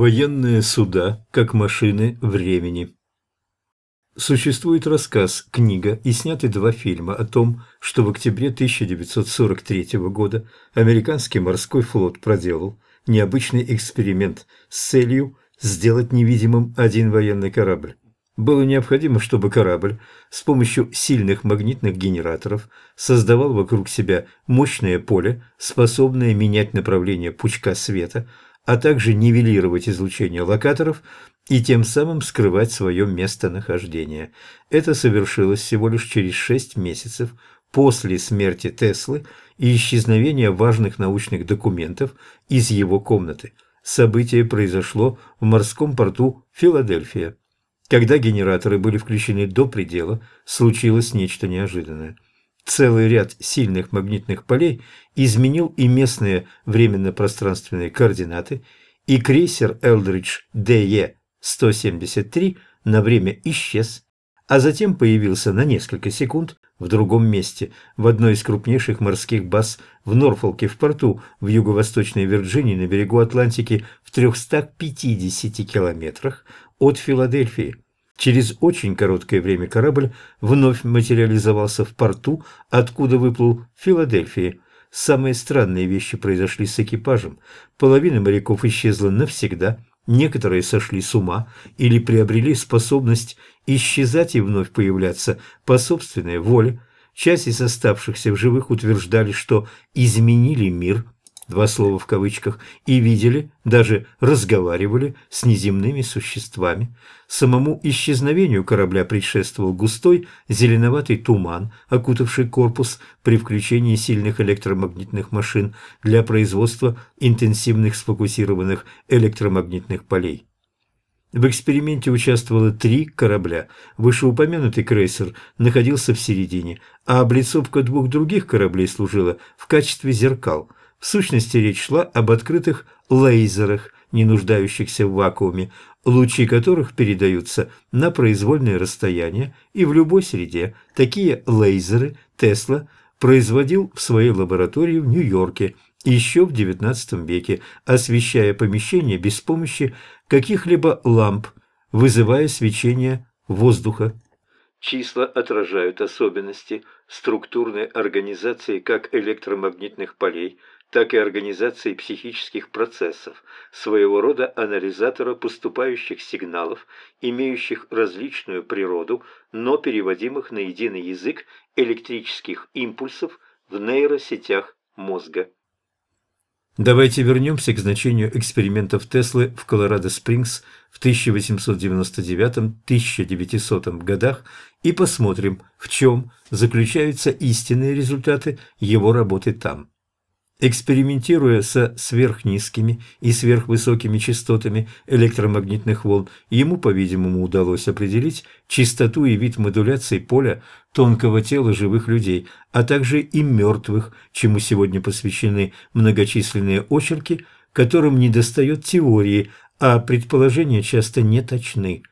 Военные суда как машины времени. Существует рассказ, книга и сняты два фильма о том, что в октябре 1943 года американский морской флот проделал необычный эксперимент с целью сделать невидимым один военный корабль. Было необходимо, чтобы корабль с помощью сильных магнитных генераторов создавал вокруг себя мощное поле, способное менять направление пучка света – а также нивелировать излучение локаторов и тем самым скрывать свое местонахождение. Это совершилось всего лишь через шесть месяцев после смерти Теслы и исчезновения важных научных документов из его комнаты. Событие произошло в морском порту Филадельфия. Когда генераторы были включены до предела, случилось нечто неожиданное – Целый ряд сильных магнитных полей изменил и местные временно-пространственные координаты, и крейсер Элдридж ДЕ-173 на время исчез, а затем появился на несколько секунд в другом месте, в одной из крупнейших морских баз в Норфолке в порту в юго-восточной Вирджинии на берегу Атлантики в 350 километрах от Филадельфии. Через очень короткое время корабль вновь материализовался в порту, откуда выплыл в Филадельфии. Самые странные вещи произошли с экипажем. Половина моряков исчезла навсегда, некоторые сошли с ума или приобрели способность исчезать и вновь появляться по собственной воле. Часть из оставшихся в живых утверждали, что изменили мир – два слова в кавычках, и видели, даже разговаривали с неземными существами. Самому исчезновению корабля предшествовал густой зеленоватый туман, окутавший корпус при включении сильных электромагнитных машин для производства интенсивных сфокусированных электромагнитных полей. В эксперименте участвовало три корабля. Вышеупомянутый крейсер находился в середине, а облицовка двух других кораблей служила в качестве зеркал – в сущности, речь шла об открытых лазерах, не нуждающихся в вакууме, лучи которых передаются на произвольное расстояние и в любой среде. Такие лазеры Тесла производил в своей лаборатории в Нью-Йорке еще в XIX веке, освещая помещение без помощи каких-либо ламп, вызывая свечение воздуха. Числа отражают особенности структурной организации как электромагнитных полей, так и организации психических процессов, своего рода анализатора поступающих сигналов, имеющих различную природу, но переводимых на единый язык электрических импульсов в нейросетях мозга. Давайте вернемся к значению экспериментов Теслы в Колорадо-Спрингс в 1899-1900 годах и посмотрим, в чем заключаются истинные результаты его работы там. Экспериментируя со сверхнизкими и сверхвысокими частотами электромагнитных волн, ему, по-видимому, удалось определить частоту и вид модуляции поля тонкого тела живых людей, а также и мертвых, чему сегодня посвящены многочисленные очерки, которым недостает теории, а предположения часто не точны.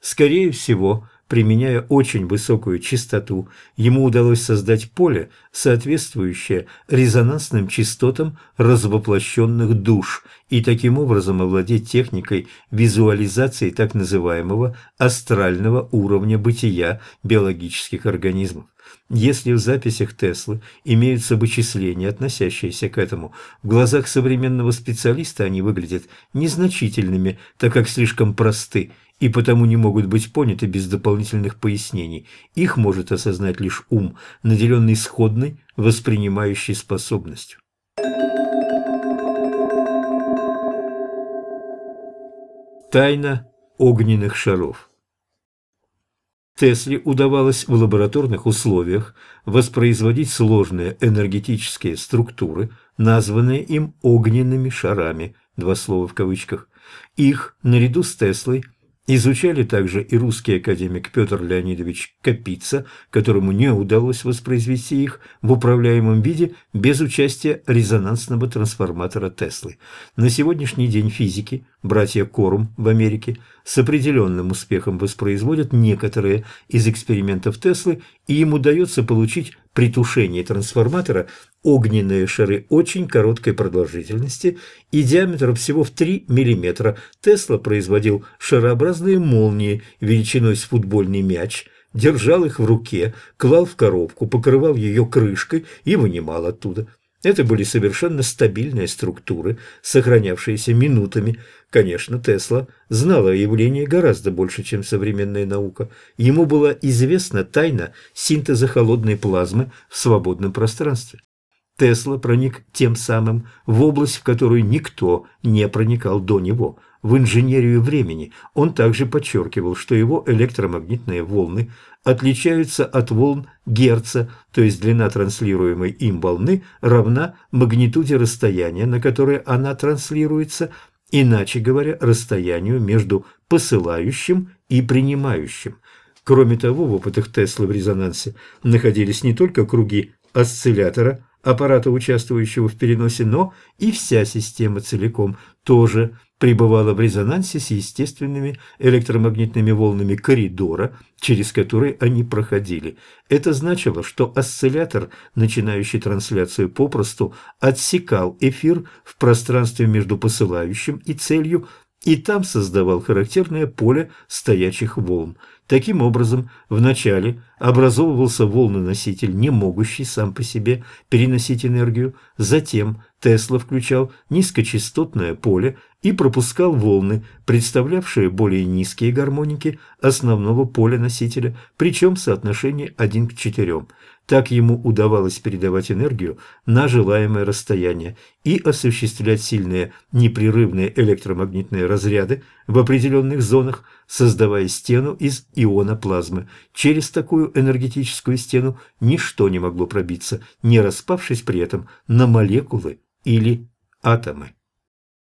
Скорее всего, применяя очень высокую частоту, ему удалось создать поле, соответствующее резонансным частотам развоплощенных душ, и таким образом овладеть техникой визуализации так называемого астрального уровня бытия биологических организмов. Если в записях Теслы имеются вычисления, относящиеся к этому, в глазах современного специалиста они выглядят незначительными, так как слишком просты – и потому не могут быть поняты без дополнительных пояснений. Их может осознать лишь ум, наделенный сходной воспринимающей способностью. Тайна огненных шаров Тесле удавалось в лабораторных условиях воспроизводить сложные энергетические структуры, названные им огненными шарами, два слова в кавычках. Их, наряду с Теслой, Изучали также и русский академик Петр Леонидович Капица, которому не удалось воспроизвести их в управляемом виде без участия резонансного трансформатора Теслы. На сегодняшний день физики братья Корум в Америке, с определенным успехом воспроизводят некоторые из экспериментов Теслы, и им удается получить при тушении трансформатора огненные шары очень короткой продолжительности и диаметром всего в 3 мм. Тесла производил шарообразные молнии величиной с футбольный мяч, держал их в руке, клал в коробку, покрывал ее крышкой и вынимал оттуда. Это были совершенно стабильные структуры, сохранявшиеся минутами. Конечно, Тесла знал о явлении гораздо больше, чем современная наука. Ему была известна тайна синтеза холодной плазмы в свободном пространстве. Тесла проник тем самым в область, в которую никто не проникал до него, в инженерию времени. Он также подчеркивал, что его электромагнитные волны отличаются от волн Герца, то есть длина транслируемой им волны равна магнитуде расстояния, на которое она транслируется, иначе говоря, расстоянию между посылающим и принимающим. Кроме того, в опытах Теслы в резонансе находились не только круги осциллятора, аппарата, участвующего в переносе, но и вся система целиком тоже пребывала в резонансе с естественными электромагнитными волнами коридора, через который они проходили. Это значило, что осциллятор, начинающий трансляцию, попросту отсекал эфир в пространстве между посылающим и целью, и там создавал характерное поле стоячих волн. Таким образом, вначале образовывался волноноситель, не могущий сам по себе переносить энергию, затем Тесла включал низкочастотное поле и пропускал волны, представлявшие более низкие гармоники основного поля носителя, причем в соотношении 1 к 4. Так ему удавалось передавать энергию на желаемое расстояние и осуществлять сильные непрерывные электромагнитные разряды в определенных зонах, создавая стену из иона плазмы. Через такую энергетическую стену ничто не могло пробиться, не распавшись при этом на молекулы или атомы.